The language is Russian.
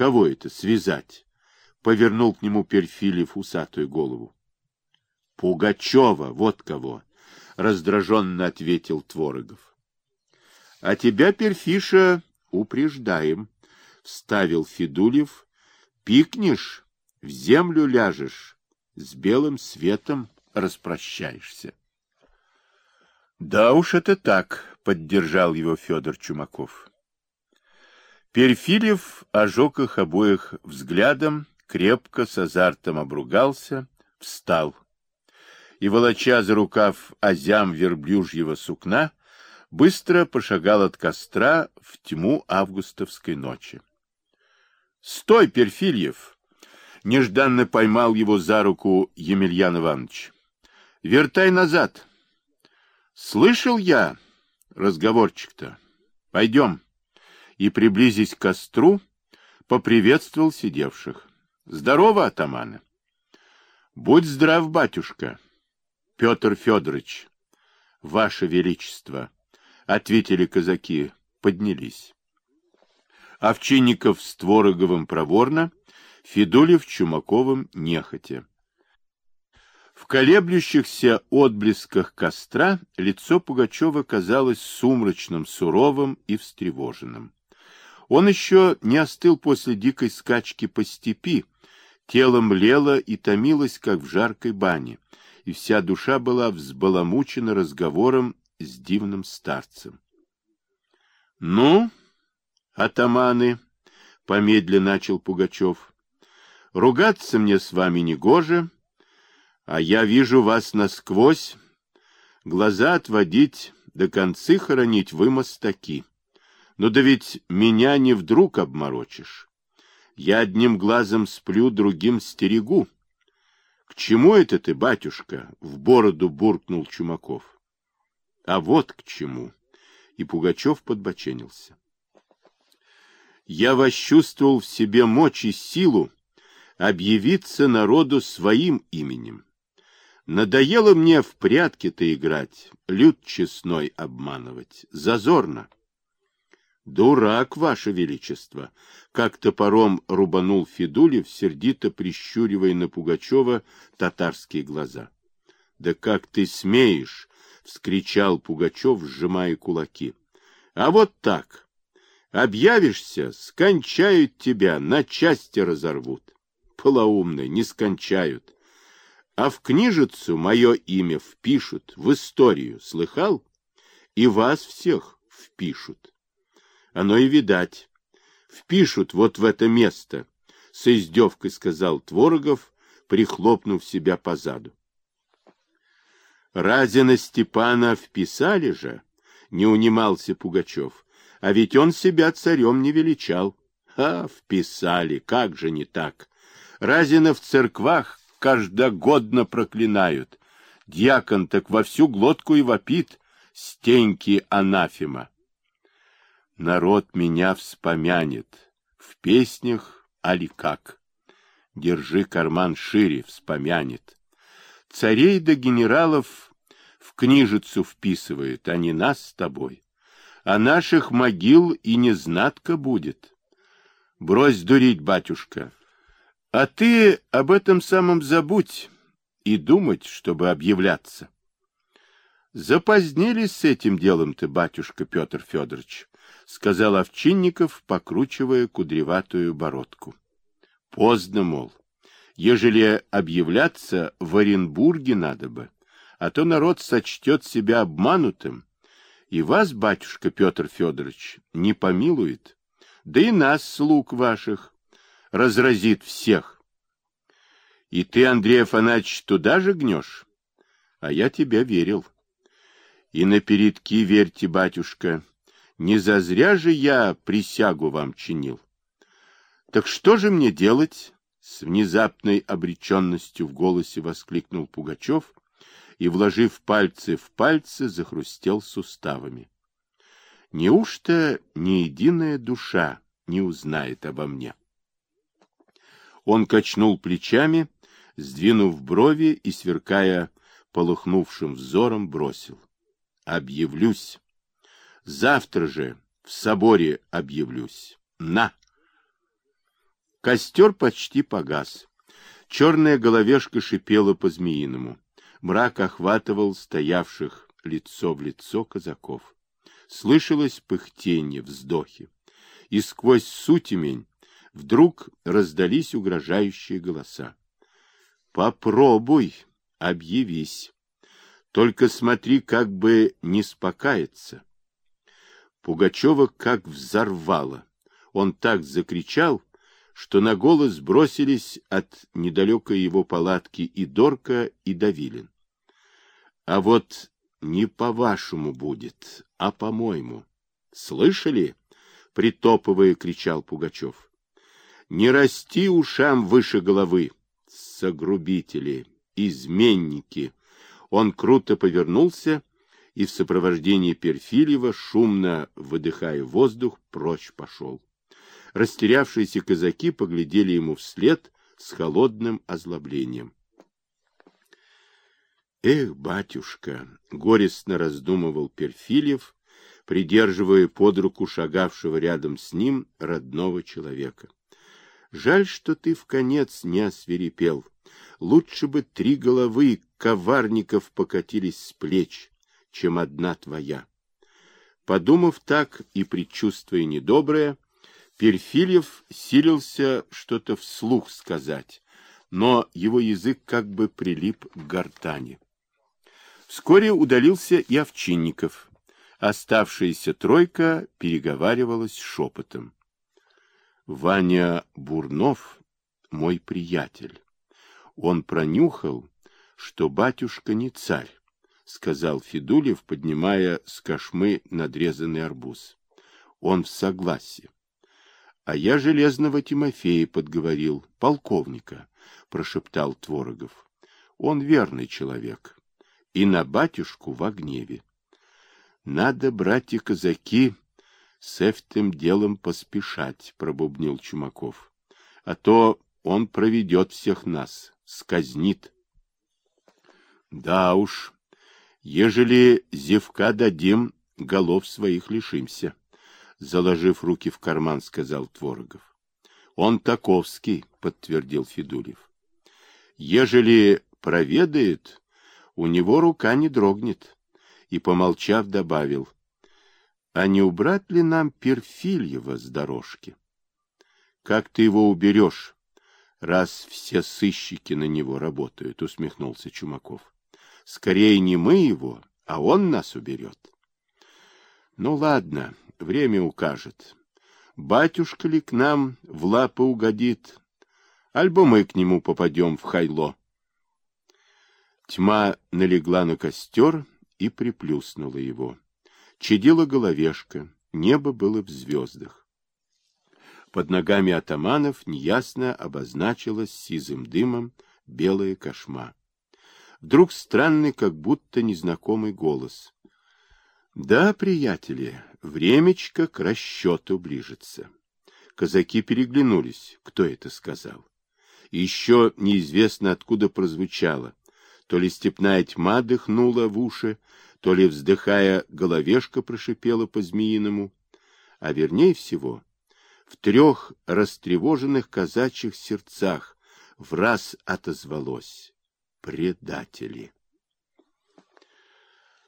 Кого это связать? Повернул к нему Перфилев усатую голову. Пугачева, вот кого, раздраженно ответил Творогов. А тебя, Перфиша, упреждаем, вставил Федулев. Пикнешь, в землю ляжешь, с белым светом распрощаешься. Да уж это так, поддержал его Федор Чумаков. Перфилев ожег их обоих взглядом, крепко с азартом обругался, встал. И, волоча за рукав озям верблюжьего сукна, быстро пошагал от костра в тьму августовской ночи. — Стой, Перфильев! — нежданно поймал его за руку Емельян Иванович. — Вертай назад! — Слышал я разговорчик-то. Пойдем. И, приблизясь к костру, поприветствовал сидевших. Здорово, атаманы. Будь здрав, батюшка. Петр Федорович, ваше величество, ответили казаки, поднялись. Овчинников с Твороговым проворно, Федулев Чумаковым нехотя. В колеблющихся отблесках костра лицо Пугачева казалось сумрачным, суровым и встревоженным. Он еще не остыл после дикой скачки по степи, тело млело и томилось, как в жаркой бане, и вся душа была взбаламучена разговором с дивным старцем. — Ну, атаманы, — помедля начал Пугачев, — ругаться мне с вами не гоже, — а я вижу вас насквозь. Глаза отводить, до концы хоронить вы мостаки. Ну да ведь меня не вдруг обморочишь. Я одним глазом сплю, другим стерегу. К чему это ты, батюшка? В бороду буркнул Чумаков. А вот к чему. И Пугачев подбоченился. Я восчувствовал в себе мощь и силу объявиться народу своим именем. Надоело мне в прятки-то играть, люд честной обманывать. Зазорно. Дурак, ваше величество! Как топором рубанул Федулев, сердито прищуривая на Пугачева татарские глаза. Да как ты смеешь! — вскричал Пугачев, сжимая кулаки. — А вот так! Объявишься, скончают тебя, на части разорвут. Полоумный, не скончают а в книжицу мое имя впишут, в историю, слыхал? И вас всех впишут. Оно и видать. Впишут вот в это место, — с издевкой сказал Творогов, прихлопнув себя по заду. Разина Степана вписали же, — не унимался Пугачев, — а ведь он себя царем не величал. А, вписали, как же не так. Разина в церквах каждогодно проклинают. Дьякон так во всю глотку и вопит, стеньки анафема. Народ меня вспомянет, в песнях али как. Держи карман шире, вспомянет. Царей да генералов в книжицу вписывает, а не нас с тобой. А наших могил и не знатка будет. Брось дурить, батюшка, а ты об этом самом забудь и думать, чтобы объявляться. Запозднились с этим делом ты, батюшка Петр Федорович, сказал Овчинников, покручивая кудреватую бородку. Поздно, мол. Ежели объявляться в Оренбурге надо бы, а то народ сочтет себя обманутым, и вас, батюшка Петр Федорович, не помилует, да и нас, слуг ваших, разразит всех. И ты, Андрей Афанасьевич, туда же гнешь? А я тебя верил. И на передки верьте, батюшка, не зазря же я присягу вам чинил. Так что же мне делать? С внезапной обреченностью в голосе воскликнул Пугачев и, вложив пальцы в пальцы, захрустел суставами. Неужто ни единая душа не узнает обо мне? Он качнул плечами, сдвинув брови и, сверкая полыхнувшим взором, бросил. Объявлюсь. Завтра же в соборе объявлюсь. На! Костер почти погас. Черная головешка шипела по-змеиному. Мрак охватывал стоявших лицо в лицо казаков. Слышалось пыхтение, вздохи. И сквозь сутемень вдруг раздались угрожающие голоса. Попробуй, объявись. Только смотри, как бы не спокаяться. Пугачева как взорвало. Он так закричал, что на голос бросились от недалекой его палатки и Дорка, и Давилин. А вот не по-вашему будет, а по-моему. Слышали? Притопывая, кричал Пугачев. Не расти ушам выше головы, согрубители, изменники. Он круто повернулся и в сопровождении Перфильева, шумно выдыхая воздух, прочь пошел. Растерявшиеся казаки поглядели ему вслед с холодным озлоблением. Эх, батюшка, горестно раздумывал Перфильев, придерживая под руку шагавшего рядом с ним родного человека. Жаль, что ты в конец не освирепел. Лучше бы три головы коварников покатились с плеч, чем одна твоя. Подумав так и предчувствуя недоброе, Перфильев силился что-то вслух сказать, но его язык как бы прилип к гортани. Вскоре удалился и Овчинников. Оставшаяся тройка переговаривалась шепотом. Ваня Бурнов — мой приятель. Он пронюхал, что батюшка не царь, — сказал Федулев, поднимая с кошмы надрезанный арбуз. Он в согласии. А я Железного Тимофея подговорил, полковника, — прошептал Творогов. Он верный человек. И на батюшку в гневе. Надо, братья-казаки, с этим делом поспешать, — пробубнил Чумаков. А то он проведет всех нас, сказнит. Да уж, ежели зевка дадим, голов своих лишимся, — заложив руки в карман, сказал Творогов. Он таковский, — подтвердил Федулев. Ежели проведает, у него рука не дрогнет, и, помолчав, добавил — а не убрать ли нам Перфильева с дорожки? Как ты его уберешь, раз все сыщики на него работают, усмехнулся Чумаков. Скорее не мы его, а он нас уберет. Ну ладно, время укажет. Батюшка ли к нам в лапы угодит, альбо мы к нему попадем в хайло. Тьма налегла на костер и приплюснула его. Чадила головешка, небо было в звездах. Под ногами атаманов неясно обозначилась сизым дымом белая кошма. Вдруг странный, как будто незнакомый голос. Да, приятели, времечко к расчету ближется. Казаки переглянулись. Кто это сказал? Еще неизвестно, откуда прозвучало. То ли степная тьма дыхнула в уши, то ли, вздыхая, головешка прошипела по-змеиному, а вернее всего, в трех растревоженных казачьих сердцах в раз отозвалось «предатели».